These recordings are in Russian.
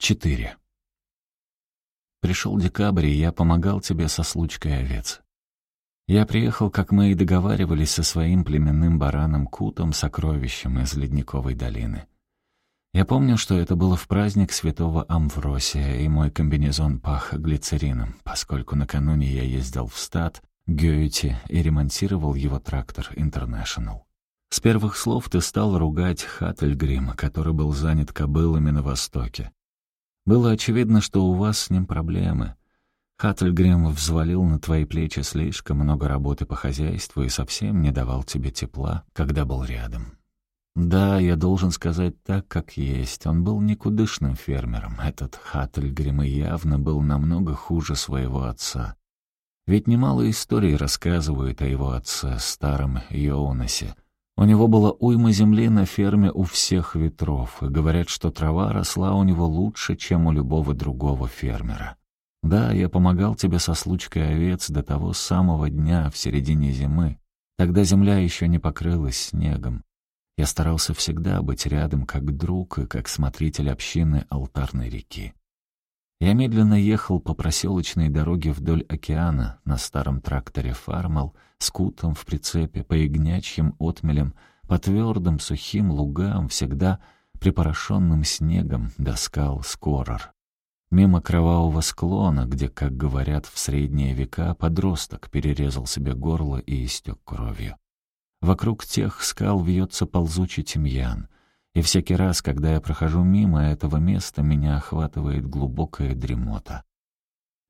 4. Пришел декабрь, и я помогал тебе со случкой овец. Я приехал, как мы и договаривались, со своим племенным бараном Кутом, сокровищем из Ледниковой долины. Я помню, что это было в праздник святого Амвросия, и мой комбинезон пах глицерином, поскольку накануне я ездил в стад, Гёйти, и ремонтировал его трактор «Интернешнл». С первых слов ты стал ругать Хаттельгрима, который был занят кобылами на Востоке. Было очевидно, что у вас с ним проблемы. Хаттельгрим взвалил на твои плечи слишком много работы по хозяйству и совсем не давал тебе тепла, когда был рядом. Да, я должен сказать так, как есть. Он был никудышным фермером. Этот Хаттельгрим и явно был намного хуже своего отца. Ведь немало историй рассказывают о его отце, старом Йоунасе, у него была уйма земли на ферме у всех ветров, и говорят, что трава росла у него лучше, чем у любого другого фермера. Да, я помогал тебе со случкой овец до того самого дня в середине зимы. Тогда земля еще не покрылась снегом. Я старался всегда быть рядом как друг и как смотритель общины алтарной реки. Я медленно ехал по проселочной дороге вдоль океана на старом тракторе «Фармал», с кутом в прицепе, по ягнячьим отмелям, по твердым сухим лугам, всегда припорошенным снегом до скал Скорор. Мимо кровавого склона, где, как говорят в средние века, подросток перерезал себе горло и истек кровью. Вокруг тех скал вьется ползучий тимьян — и всякий раз, когда я прохожу мимо этого места, меня охватывает глубокая дремота.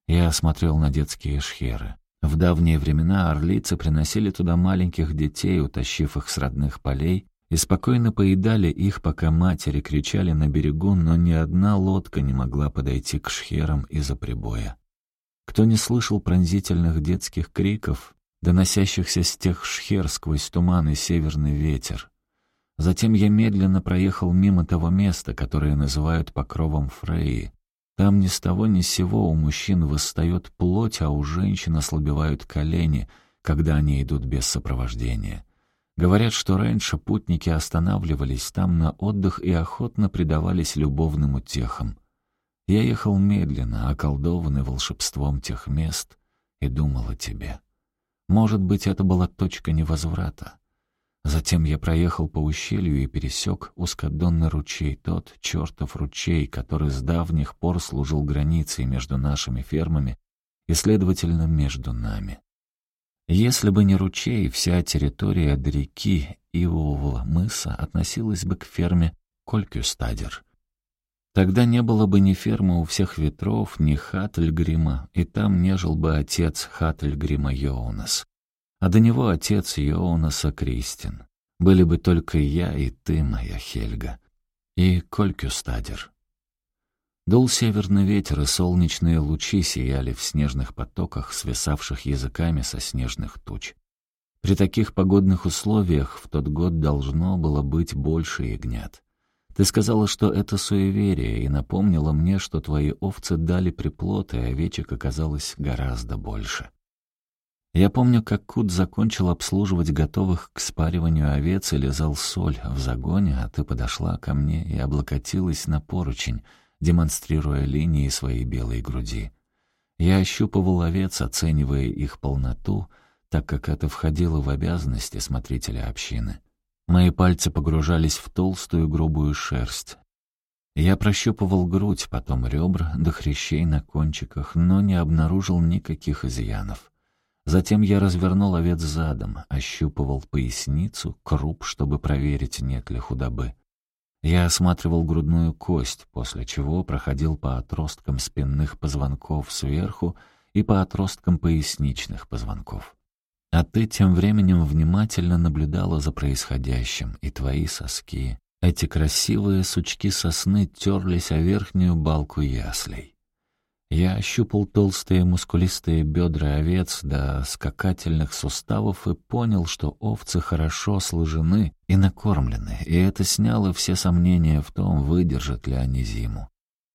Я смотрел на детские шхеры. В давние времена орлицы приносили туда маленьких детей, утащив их с родных полей, и спокойно поедали их, пока матери кричали на берегу, но ни одна лодка не могла подойти к шхерам из-за прибоя. Кто не слышал пронзительных детских криков, доносящихся с тех шхер сквозь туман и северный ветер? Затем я медленно проехал мимо того места, которое называют покровом Фреи. Там ни с того ни с сего у мужчин восстает плоть, а у женщин ослабевают колени, когда они идут без сопровождения. Говорят, что раньше путники останавливались там на отдых и охотно предавались любовным утехам. Я ехал медленно, околдованный волшебством тех мест, и думал о тебе. Может быть, это была точка невозврата. Затем я проехал по ущелью и пересек узкодонный ручей, тот чертов ручей, который с давних пор служил границей между нашими фермами и, следовательно, между нами. Если бы не ручей, вся территория до реки Ивового мыса относилась бы к ферме Колькюстадер. Тогда не было бы ни фермы у всех ветров, ни Хаттельгрима, и там не жил бы отец Хаттельгрима Йоунас а до него отец Йоунаса Кристин. Были бы только я и ты, моя Хельга, и Колькюстадер. Дул северный ветер, и солнечные лучи сияли в снежных потоках, свисавших языками со снежных туч. При таких погодных условиях в тот год должно было быть больше ягнят. Ты сказала, что это суеверие, и напомнила мне, что твои овцы дали приплод, и овечек оказалось гораздо больше. Я помню, как Кут закончил обслуживать готовых к спариванию овец и лизал соль в загоне, а ты подошла ко мне и облокотилась на поручень, демонстрируя линии своей белой груди. Я ощупывал овец, оценивая их полноту, так как это входило в обязанности смотрителя общины. Мои пальцы погружались в толстую грубую шерсть. Я прощупывал грудь, потом ребра до хрящей на кончиках, но не обнаружил никаких изъянов. Затем я развернул овец задом, ощупывал поясницу, круп, чтобы проверить, нет ли худобы. Я осматривал грудную кость, после чего проходил по отросткам спинных позвонков сверху и по отросткам поясничных позвонков. А ты тем временем внимательно наблюдала за происходящим, и твои соски, эти красивые сучки сосны терлись о верхнюю балку яслей. Я ощупал толстые мускулистые бедра овец до скакательных суставов и понял, что овцы хорошо сложены и накормлены, и это сняло все сомнения в том, выдержат ли они зиму.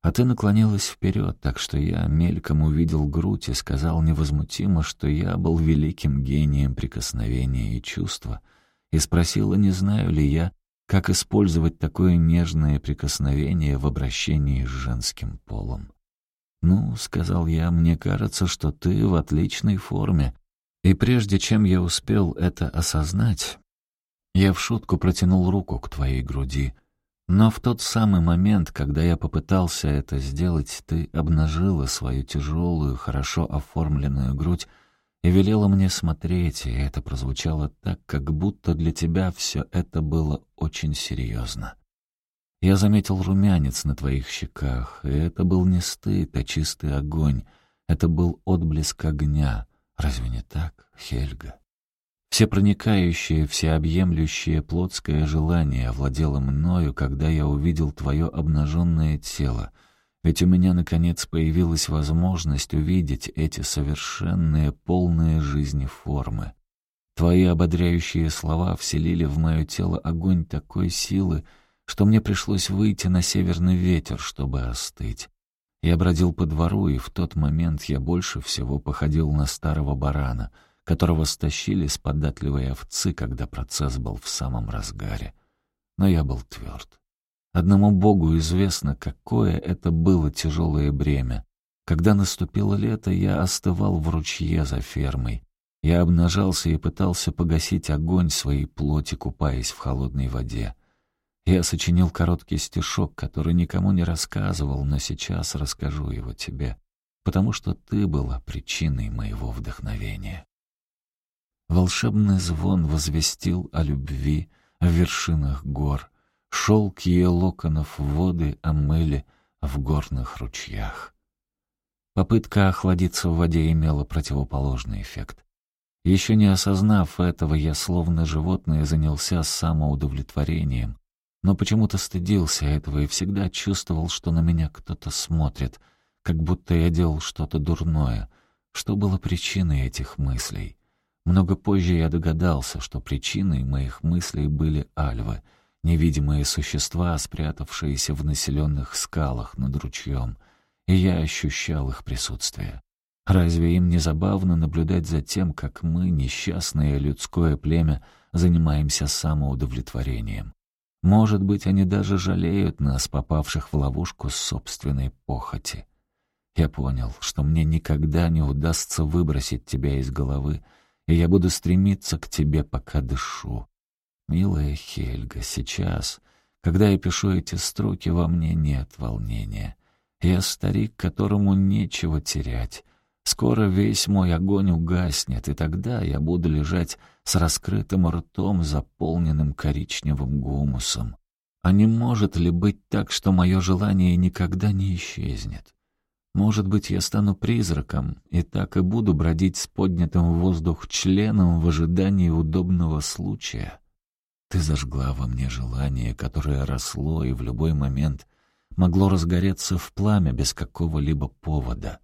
А ты наклонилась вперед, так что я мельком увидел грудь и сказал невозмутимо, что я был великим гением прикосновения и чувства, и спросила, не знаю ли я, Как использовать такое нежное прикосновение в обращении с женским полом? «Ну, — сказал я, — мне кажется, что ты в отличной форме». И прежде чем я успел это осознать, я в шутку протянул руку к твоей груди. Но в тот самый момент, когда я попытался это сделать, ты обнажила свою тяжелую, хорошо оформленную грудь и велела мне смотреть, и это прозвучало так, как будто для тебя все это было очень серьезно. Я заметил румянец на твоих щеках, и это был не стыд, а чистый огонь. Это был отблеск огня. Разве не так, Хельга? Всепроникающее, всеобъемлющее плотское желание овладело мною, когда я увидел твое обнаженное тело — ведь у меня, наконец, появилась возможность увидеть эти совершенные, полные жизни формы. Твои ободряющие слова вселили в мое тело огонь такой силы, что мне пришлось выйти на северный ветер, чтобы остыть. Я бродил по двору, и в тот момент я больше всего походил на старого барана, которого стащили с податливой овцы, когда процесс был в самом разгаре. Но я был тверд. Одному Богу известно, какое это было тяжелое бремя. Когда наступило лето, я остывал в ручье за фермой. Я обнажался и пытался погасить огонь своей плоти, купаясь в холодной воде. Я сочинил короткий стишок, который никому не рассказывал, но сейчас расскажу его тебе, потому что ты была причиной моего вдохновения. Волшебный звон возвестил о любви в вершинах гор — Шелк ее локонов воды омыли в горных ручьях. Попытка охладиться в воде имела противоположный эффект. Еще не осознав этого, я словно животное занялся самоудовлетворением, но почему-то стыдился этого и всегда чувствовал, что на меня кто-то смотрит, как будто я делал что-то дурное. Что было причиной этих мыслей? Много позже я догадался, что причиной моих мыслей были альвы — невидимые существа, спрятавшиеся в населенных скалах над ручьем, и я ощущал их присутствие. Разве им не забавно наблюдать за тем, как мы, несчастное людское племя, занимаемся самоудовлетворением? Может быть, они даже жалеют нас, попавших в ловушку собственной похоти. Я понял, что мне никогда не удастся выбросить тебя из головы, и я буду стремиться к тебе, пока дышу. Милая Хельга, сейчас, когда я пишу эти строки, во мне нет волнения. Я старик, которому нечего терять. Скоро весь мой огонь угаснет, и тогда я буду лежать с раскрытым ртом, заполненным коричневым гумусом. А не может ли быть так, что мое желание никогда не исчезнет? Может быть, я стану призраком, и так и буду бродить с поднятым в воздух членом в ожидании удобного случая. Ты зажгла во мне желание, которое росло и в любой момент могло разгореться в пламя без какого-либо повода.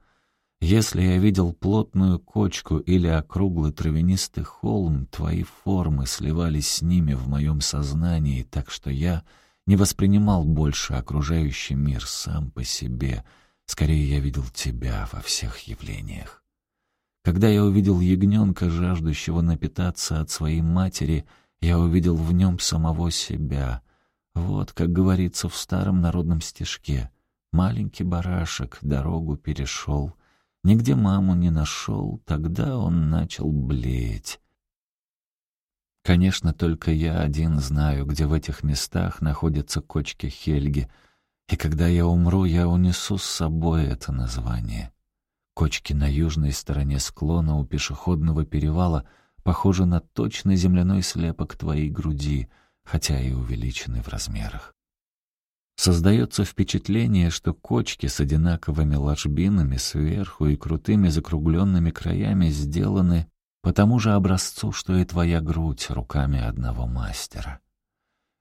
Если я видел плотную кочку или округлый травянистый холм, твои формы сливались с ними в моем сознании, так что я не воспринимал больше окружающий мир сам по себе. Скорее, я видел тебя во всех явлениях. Когда я увидел ягненка, жаждущего напитаться от своей матери — я увидел в нем самого себя. Вот, как говорится в старом народном стишке. Маленький барашек дорогу перешел. Нигде маму не нашел, тогда он начал блеять. Конечно, только я один знаю, где в этих местах находятся кочки Хельги, и когда я умру, я унесу с собой это название. Кочки на южной стороне склона у пешеходного перевала — похожа на точный земляной слепок твоей груди, хотя и увеличенный в размерах. Создается впечатление, что кочки с одинаковыми ложбинами сверху и крутыми закругленными краями сделаны по тому же образцу, что и твоя грудь руками одного мастера.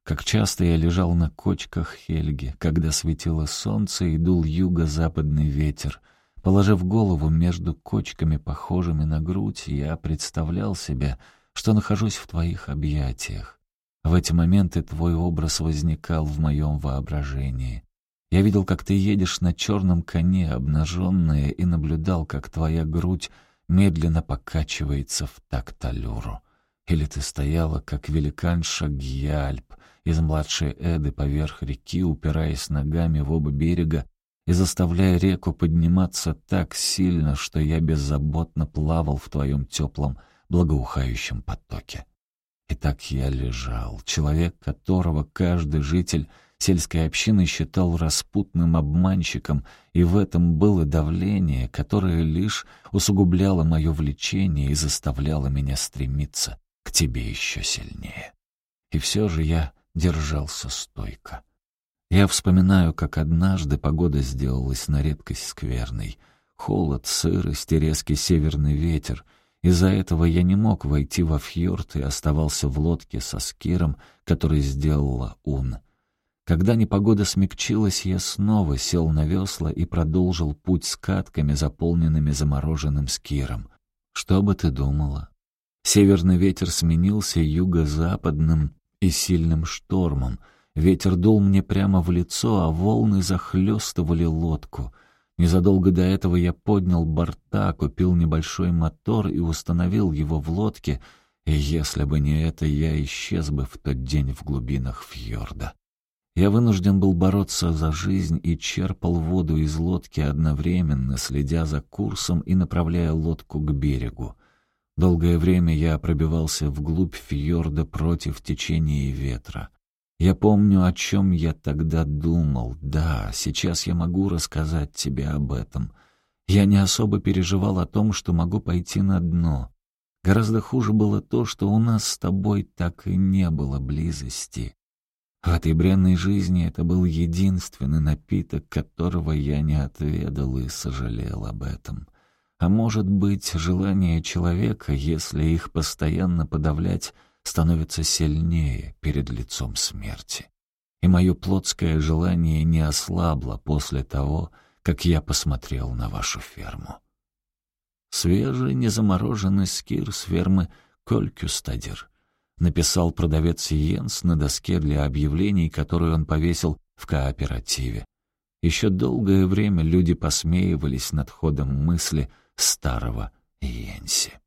Как часто я лежал на кочках Хельги, когда светило солнце и дул юго-западный ветер, Положив голову между кочками, похожими на грудь, я представлял себе, что нахожусь в твоих объятиях. В эти моменты твой образ возникал в моем воображении. Я видел, как ты едешь на черном коне, обнаженная, и наблюдал, как твоя грудь медленно покачивается в такт аллюру. Или ты стояла, как великанша Гьяльп, из младшей Эды поверх реки, упираясь ногами в оба берега и заставляя реку подниматься так сильно, что я беззаботно плавал в твоем теплом, благоухающем потоке. И так я лежал, человек которого каждый житель сельской общины считал распутным обманщиком, и в этом было давление, которое лишь усугубляло мое влечение и заставляло меня стремиться к тебе еще сильнее. И все же я держался стойко. Я вспоминаю, как однажды погода сделалась на редкость скверной. Холод, сырость и резкий северный ветер. Из-за этого я не мог войти во фьорд и оставался в лодке со скиром, который сделала Ун. Когда непогода смягчилась, я снова сел на весла и продолжил путь с катками, заполненными замороженным скиром. Что бы ты думала? Северный ветер сменился юго-западным и сильным штормом — Ветер дул мне прямо в лицо, а волны захлестывали лодку. Незадолго до этого я поднял борта, купил небольшой мотор и установил его в лодке, и если бы не это, я исчез бы в тот день в глубинах фьорда. Я вынужден был бороться за жизнь и черпал воду из лодки одновременно, следя за курсом и направляя лодку к берегу. Долгое время я пробивался вглубь фьорда против течения и ветра. Я помню, о чем я тогда думал. Да, сейчас я могу рассказать тебе об этом. Я не особо переживал о том, что могу пойти на дно. Гораздо хуже было то, что у нас с тобой так и не было близости. В этой бренной жизни это был единственный напиток, которого я не отведал и сожалел об этом. А может быть, желание человека, если их постоянно подавлять, становится сильнее перед лицом смерти. И мое плотское желание не ослабло после того, как я посмотрел на вашу ферму. Свежий, незамороженный скир с фермы Колькюстадер написал продавец Йенс на доске для объявлений, которую он повесил в кооперативе. Еще долгое время люди посмеивались над ходом мысли старого Йенси.